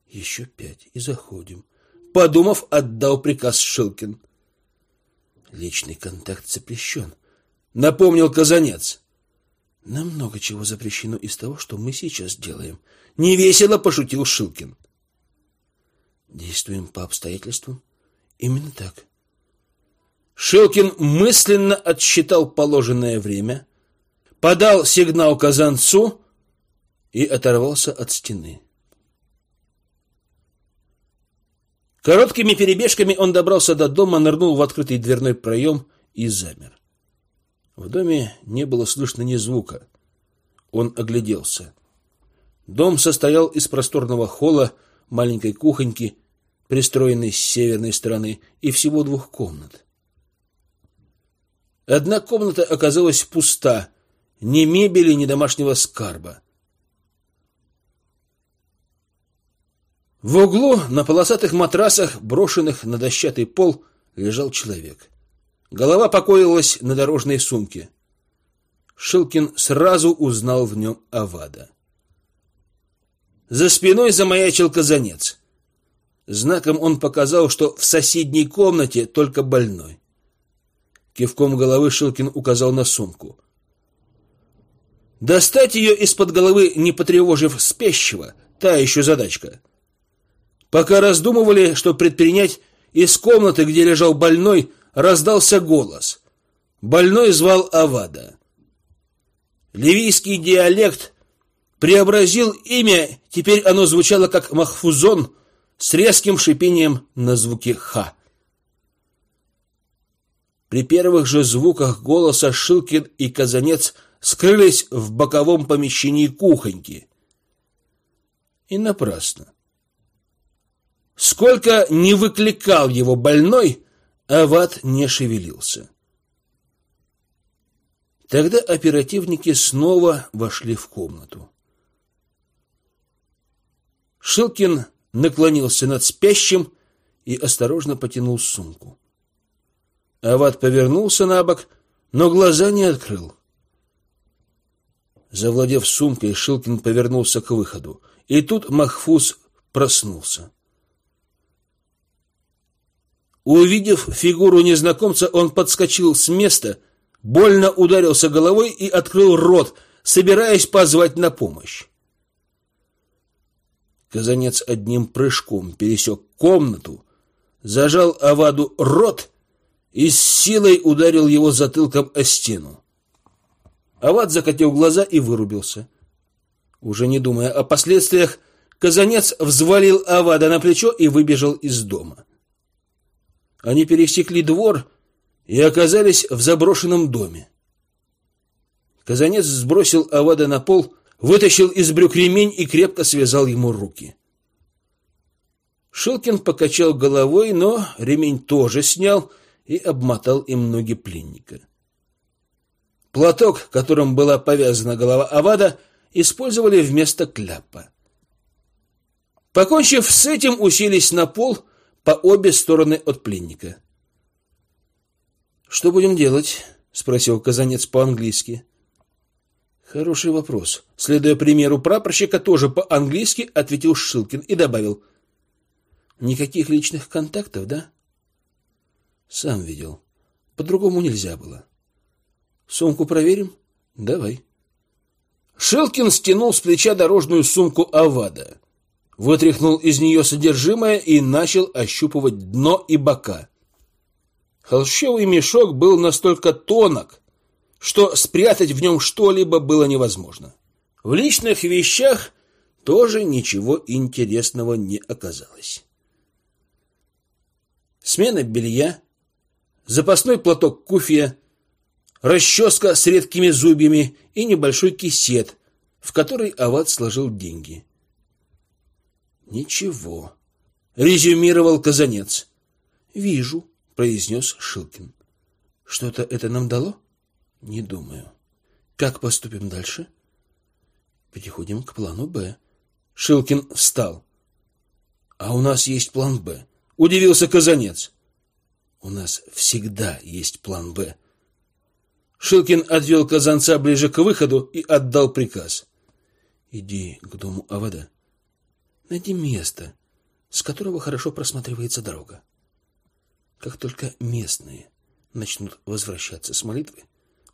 Еще пять и заходим. подумав, отдал приказ Шилкин. Личный контакт запрещен, напомнил Казанец. Нам много чего запрещено из того, что мы сейчас делаем. Невесело пошутил Шилкин. Действуем по обстоятельствам. Именно так. Шилкин мысленно отсчитал положенное время, подал сигнал Казанцу и оторвался от стены. Короткими перебежками он добрался до дома, нырнул в открытый дверной проем и замер. В доме не было слышно ни звука. Он огляделся. Дом состоял из просторного холла, маленькой кухоньки, пристроенной с северной стороны, и всего двух комнат. Одна комната оказалась пуста, ни мебели, ни домашнего скарба. В углу на полосатых матрасах, брошенных на дощатый пол, лежал человек. Голова покоилась на дорожной сумке. Шилкин сразу узнал в нем Авада. За спиной замаячил казанец. Знаком он показал, что в соседней комнате только больной. Кивком головы Шилкин указал на сумку. Достать ее из-под головы, не потревожив спящего, та еще задачка. Пока раздумывали, что предпринять, из комнаты, где лежал больной, раздался голос. Больной звал Авада. Ливийский диалект преобразил имя, теперь оно звучало как Махфузон с резким шипением на звуке «ха». При первых же звуках голоса Шилкин и Казанец скрылись в боковом помещении кухоньки. И напрасно. Сколько не выкликал его больной, Ават не шевелился. Тогда оперативники снова вошли в комнату. Шилкин наклонился над спящим и осторожно потянул сумку. Ават повернулся на бок, но глаза не открыл. Завладев сумкой, Шилкин повернулся к выходу, и тут Махфуз проснулся. Увидев фигуру незнакомца, он подскочил с места, больно ударился головой и открыл рот, собираясь позвать на помощь. Казанец одним прыжком пересек комнату, зажал Аваду рот и с силой ударил его затылком о стену. Авад закатил глаза и вырубился. Уже не думая о последствиях, Казанец взвалил Авада на плечо и выбежал из дома. Они пересекли двор и оказались в заброшенном доме. Казанец сбросил Авада на пол, вытащил из брюк ремень и крепко связал ему руки. Шилкин покачал головой, но ремень тоже снял и обмотал им ноги пленника. Платок, которым была повязана голова Авада, использовали вместо кляпа. Покончив с этим, уселись на пол — по обе стороны от пленника. «Что будем делать?» — спросил Казанец по-английски. «Хороший вопрос». Следуя примеру прапорщика, тоже по-английски ответил Шилкин и добавил. «Никаких личных контактов, да?» «Сам видел. По-другому нельзя было». «Сумку проверим?» «Давай». Шилкин стянул с плеча дорожную сумку Авада вытряхнул из нее содержимое и начал ощупывать дно и бока. Холщовый мешок был настолько тонок, что спрятать в нем что-либо было невозможно. В личных вещах тоже ничего интересного не оказалось. Смена белья, запасной платок куфья, расческа с редкими зубьями и небольшой кисет, в который Ават сложил деньги. Ничего, резюмировал Казанец. Вижу, произнес Шилкин. Что-то это нам дало? Не думаю. Как поступим дальше? Переходим к плану Б. Шилкин встал. А у нас есть план Б. Удивился Казанец. У нас всегда есть план Б. Шилкин отвел Казанца ближе к выходу и отдал приказ. Иди к дому Авада. Найди место, с которого хорошо просматривается дорога. Как только местные начнут возвращаться с молитвы,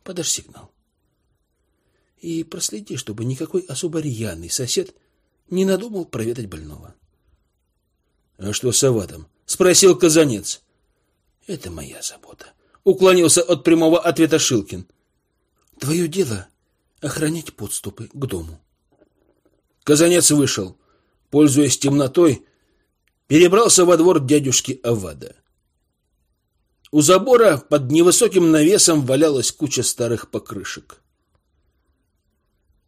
подашь сигнал. И проследи, чтобы никакой особо рьяный сосед не надумал проведать больного. — А что с Аватом? — спросил Казанец. — Это моя забота. Уклонился от прямого ответа Шилкин. — Твое дело — охранять подступы к дому. Казанец вышел. Пользуясь темнотой, перебрался во двор дядюшки Авада. У забора под невысоким навесом валялась куча старых покрышек.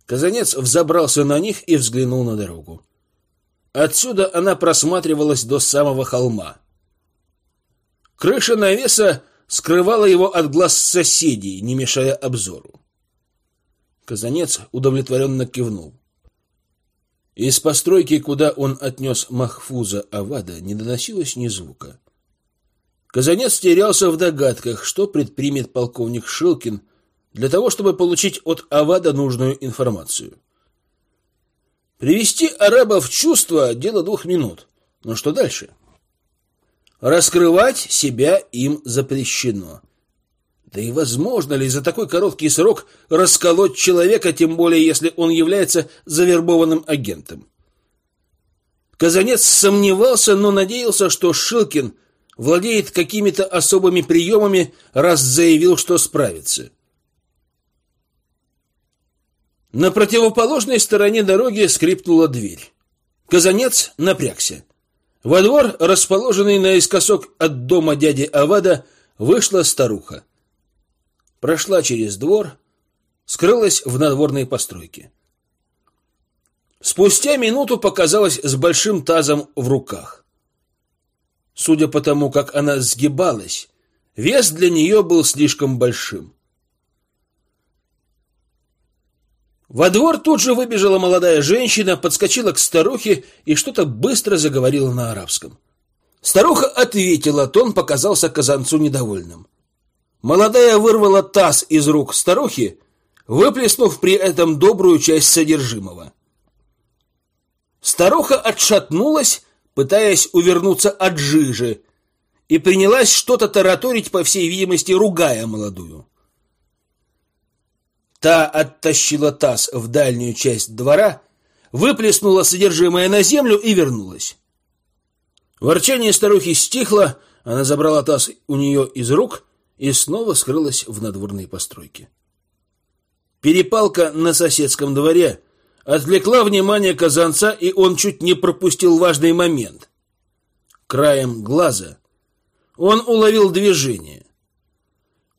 Казанец взобрался на них и взглянул на дорогу. Отсюда она просматривалась до самого холма. Крыша навеса скрывала его от глаз соседей, не мешая обзору. Казанец удовлетворенно кивнул. Из постройки, куда он отнес Махфуза Авада, не доносилось ни звука. Казанец терялся в догадках, что предпримет полковник Шилкин для того, чтобы получить от Авада нужную информацию. Привести араба в чувство – дело двух минут. Но что дальше? Раскрывать себя им запрещено. Да и возможно ли за такой короткий срок расколоть человека, тем более если он является завербованным агентом? Казанец сомневался, но надеялся, что Шилкин владеет какими-то особыми приемами, раз заявил, что справится. На противоположной стороне дороги скрипнула дверь. Казанец напрягся. Во двор, расположенный наискосок от дома дяди Авада, вышла старуха прошла через двор, скрылась в надворной постройке. Спустя минуту показалась с большим тазом в руках. Судя по тому, как она сгибалась, вес для нее был слишком большим. Во двор тут же выбежала молодая женщина, подскочила к старухе и что-то быстро заговорила на арабском. Старуха ответила, тон показался казанцу недовольным. Молодая вырвала таз из рук старухи, выплеснув при этом добрую часть содержимого. Старуха отшатнулась, пытаясь увернуться от жижи, и принялась что-то тараторить, по всей видимости, ругая молодую. Та оттащила таз в дальнюю часть двора, выплеснула содержимое на землю и вернулась. Ворчание старухи стихло, она забрала таз у нее из рук и снова скрылась в надворной постройке. Перепалка на соседском дворе отвлекла внимание казанца, и он чуть не пропустил важный момент. Краем глаза он уловил движение.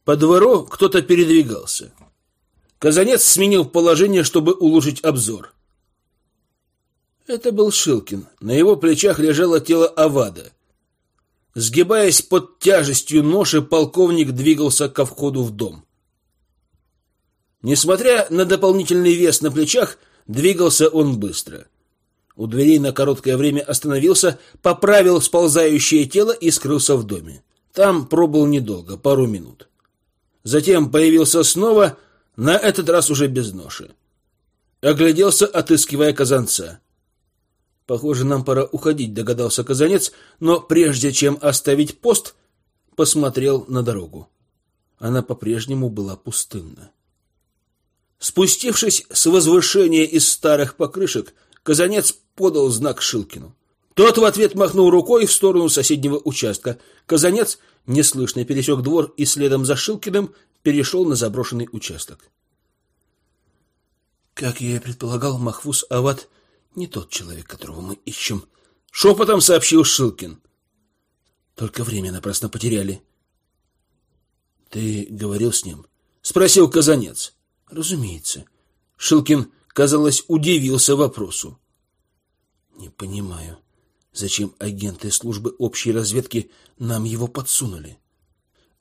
По двору кто-то передвигался. Казанец сменил положение, чтобы улучшить обзор. Это был Шилкин. На его плечах лежало тело Авада. Сгибаясь под тяжестью ноши, полковник двигался ко входу в дом. Несмотря на дополнительный вес на плечах, двигался он быстро. У дверей на короткое время остановился, поправил сползающее тело и скрылся в доме. Там пробыл недолго, пару минут. Затем появился снова, на этот раз уже без ноши. Огляделся, отыскивая казанца. Похоже, нам пора уходить, догадался Казанец, но прежде чем оставить пост, посмотрел на дорогу. Она по-прежнему была пустынна. Спустившись с возвышения из старых покрышек, Казанец подал знак Шилкину. Тот в ответ махнул рукой в сторону соседнего участка. Казанец неслышно пересек двор и следом за Шилкиным перешел на заброшенный участок. Как я и предполагал, Махфуз Ават не тот человек, которого мы ищем, шепотом сообщил Шилкин. Только время напрасно потеряли. Ты говорил с ним? спросил Казанец. Разумеется. Шилкин, казалось, удивился вопросу. Не понимаю, зачем агенты службы общей разведки нам его подсунули.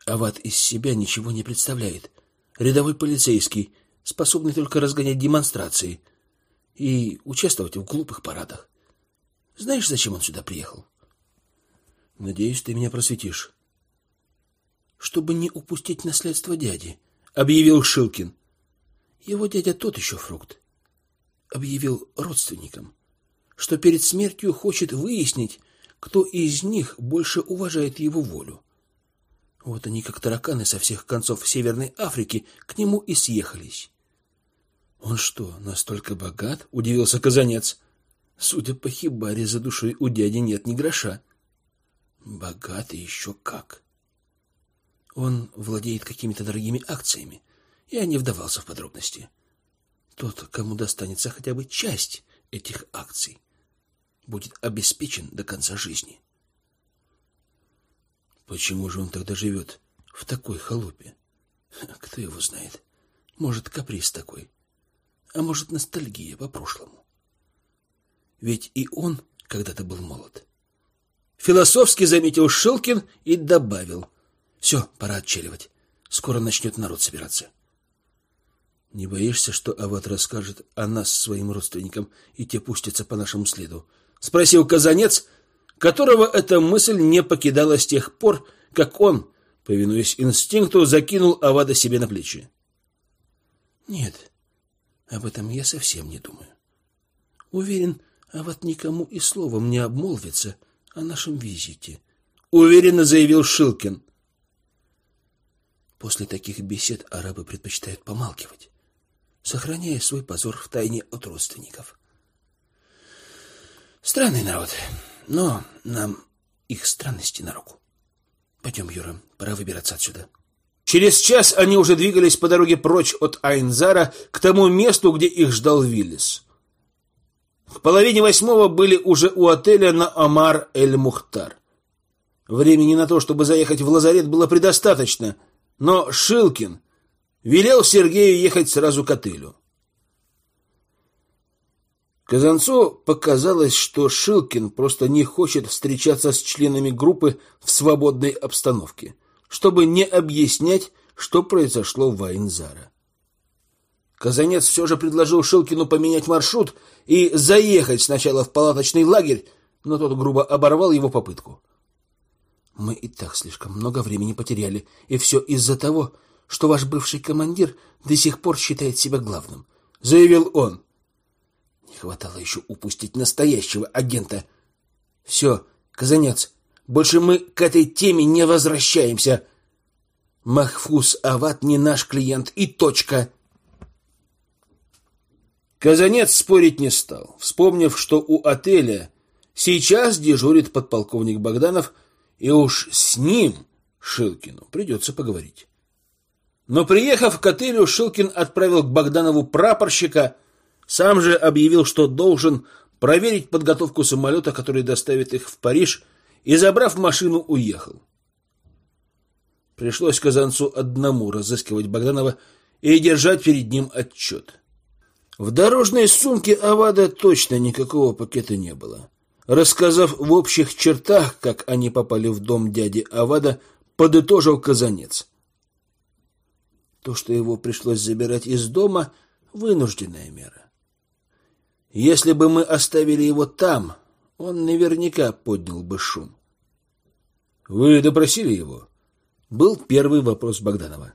Ават из себя ничего не представляет. Рядовой полицейский, способный только разгонять демонстрации — и участвовать в глупых парадах. Знаешь, зачем он сюда приехал? Надеюсь, ты меня просветишь. Чтобы не упустить наследство дяди, объявил Шилкин. Его дядя тот еще фрукт. Объявил родственникам, что перед смертью хочет выяснить, кто из них больше уважает его волю. Вот они, как тараканы со всех концов Северной Африки, к нему и съехались. Он что, настолько богат? удивился Казанец. Судя по хибаре, за душой у дяди нет ни гроша. Богатый еще как. Он владеет какими-то дорогими акциями. Я не вдавался в подробности. Тот, кому достанется хотя бы часть этих акций, будет обеспечен до конца жизни. Почему же он тогда живет в такой халупе? Кто его знает? Может, каприз такой, а может, ностальгия по прошлому. Ведь и он когда-то был молод. Философски заметил Шилкин и добавил: «Все, пора отчеливать. Скоро начнет народ собираться". Не боишься, что Ават расскажет о нас своим родственникам, и те пустятся по нашему следу? спросил Казанец, которого эта мысль не покидала с тех пор, как он, повинуясь инстинкту, закинул Авада себе на плечи. Нет. Об этом я совсем не думаю. Уверен, Ават никому и словом не обмолвится о нашем визите, уверенно заявил Шилкин. После таких бесед арабы предпочитают помалкивать сохраняя свой позор в тайне от родственников. Странный народ, но нам их странности на руку. Пойдем, Юра, пора выбираться отсюда. Через час они уже двигались по дороге прочь от Айнзара к тому месту, где их ждал Виллис. К половине восьмого были уже у отеля на Амар-эль-Мухтар. Времени на то, чтобы заехать в лазарет, было предостаточно, но Шилкин велел Сергею ехать сразу к отелю. Казанцу показалось, что Шилкин просто не хочет встречаться с членами группы в свободной обстановке, чтобы не объяснять, что произошло в Вайнзара. Казанец все же предложил Шилкину поменять маршрут и заехать сначала в палаточный лагерь, но тот грубо оборвал его попытку. Мы и так слишком много времени потеряли, и все из-за того, что ваш бывший командир до сих пор считает себя главным, заявил он. Не хватало еще упустить настоящего агента. Все, Казанец, больше мы к этой теме не возвращаемся. Махфуз Ават не наш клиент и точка. Казанец спорить не стал, вспомнив, что у отеля сейчас дежурит подполковник Богданов, и уж с ним Шилкину придется поговорить. Но приехав к отелю, Шилкин отправил к Богданову прапорщика, сам же объявил, что должен проверить подготовку самолета, который доставит их в Париж, и, забрав машину, уехал. Пришлось Казанцу одному разыскивать Богданова и держать перед ним отчет. В дорожной сумке Авада точно никакого пакета не было. Рассказав в общих чертах, как они попали в дом дяди Авада, подытожил Казанец. То, что его пришлось забирать из дома, вынужденная мера. Если бы мы оставили его там, он наверняка поднял бы шум. Вы допросили его? Был первый вопрос Богданова.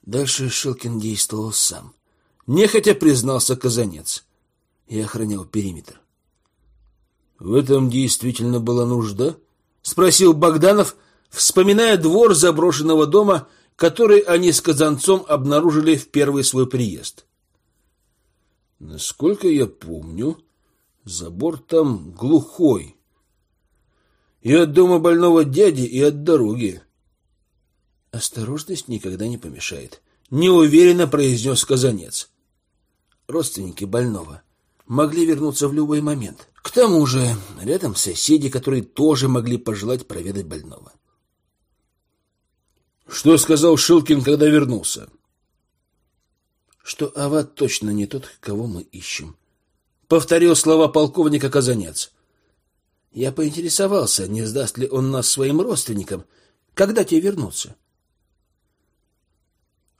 Дальше Шилкин действовал сам. Нехотя признался Казанец. и охранял периметр. В этом действительно была нужда? Спросил Богданов, вспоминая двор заброшенного дома который они с Казанцом обнаружили в первый свой приезд. Насколько я помню, забор там глухой. И от дома больного дяди, и от дороги. Осторожность никогда не помешает, неуверенно произнес Казанец. Родственники больного могли вернуться в любой момент. К тому же, рядом соседи, которые тоже могли пожелать проведать больного. Что сказал Шилкин, когда вернулся? Что Ават точно не тот, кого мы ищем. Повторил слова полковника Казанец. Я поинтересовался, не сдаст ли он нас своим родственникам, когда те вернутся.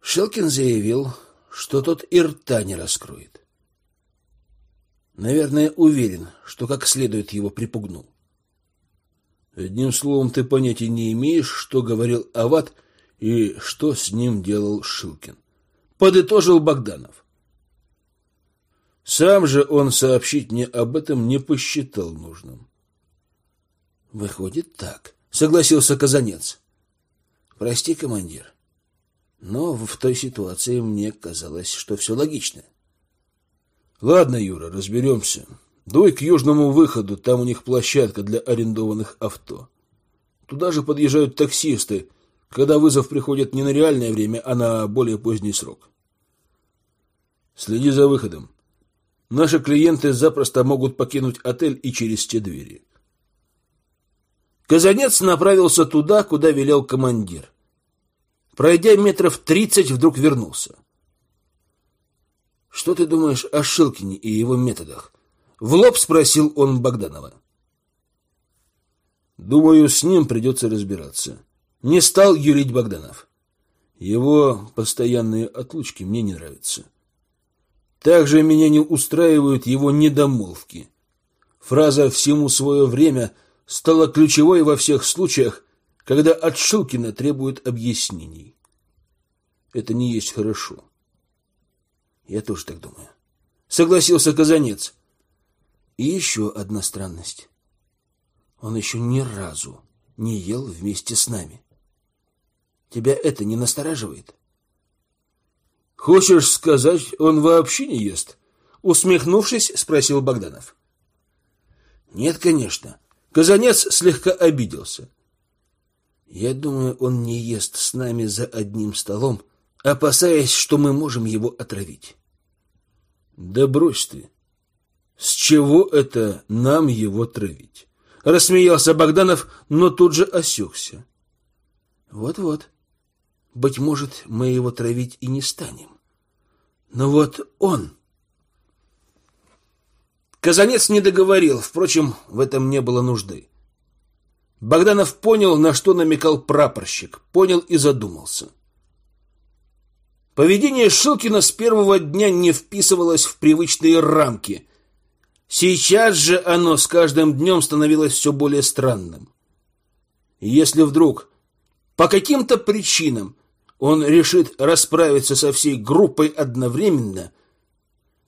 Шилкин заявил, что тот и рта не раскроет. Наверное, уверен, что как следует его припугнул. Одним словом, ты понятия не имеешь, что говорил Ават и что с ним делал Шилкин. Подытожил Богданов. Сам же он сообщить мне об этом не посчитал нужным. Выходит так, согласился Казанец. Прости, командир. Но в той ситуации мне казалось, что все логично. Ладно, Юра, разберемся. Дуй к южному выходу, там у них площадка для арендованных авто. Туда же подъезжают таксисты, когда вызов приходит не на реальное время, а на более поздний срок. Следи за выходом. Наши клиенты запросто могут покинуть отель и через те двери. Казанец направился туда, куда велел командир. Пройдя метров тридцать, вдруг вернулся. Что ты думаешь о Шилкине и его методах? В лоб спросил он Богданова. Думаю, с ним придется разбираться. Не стал юрить Богданов. Его постоянные отлучки мне не нравятся. Также меня не устраивают его недомолвки. Фраза «всему свое время» стала ключевой во всех случаях, когда от Шилкина требуют объяснений. Это не есть хорошо. Я тоже так думаю. Согласился Казанец. И еще одна странность. Он еще ни разу не ел вместе с нами. Тебя это не настораживает? Хочешь сказать, он вообще не ест? Усмехнувшись, спросил Богданов. Нет, конечно. Казанец слегка обиделся. Я думаю, он не ест с нами за одним столом, опасаясь, что мы можем его отравить. Да брось ты. С чего это нам его травить? Рассмеялся Богданов, но тут же осекся. Вот-вот. Быть может, мы его травить и не станем. Но вот он... Казанец не договорил, впрочем, в этом не было нужды. Богданов понял, на что намекал прапорщик, понял и задумался. Поведение Шилкина с первого дня не вписывалось в привычные рамки. Сейчас же оно с каждым днем становилось все более странным. Если вдруг по каким-то причинам он решит расправиться со всей группой одновременно,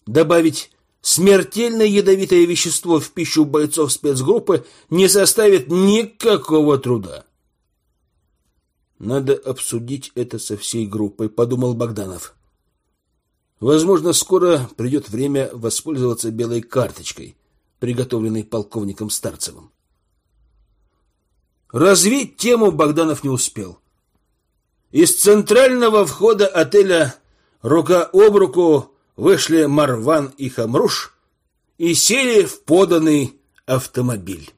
добавить смертельно ядовитое вещество в пищу бойцов спецгруппы не составит никакого труда. Надо обсудить это со всей группой, подумал Богданов. Возможно, скоро придет время воспользоваться белой карточкой, приготовленной полковником Старцевым. Развить тему Богданов не успел. Из центрального входа отеля рука об руку вышли Марван и Хамруш и сели в поданный автомобиль.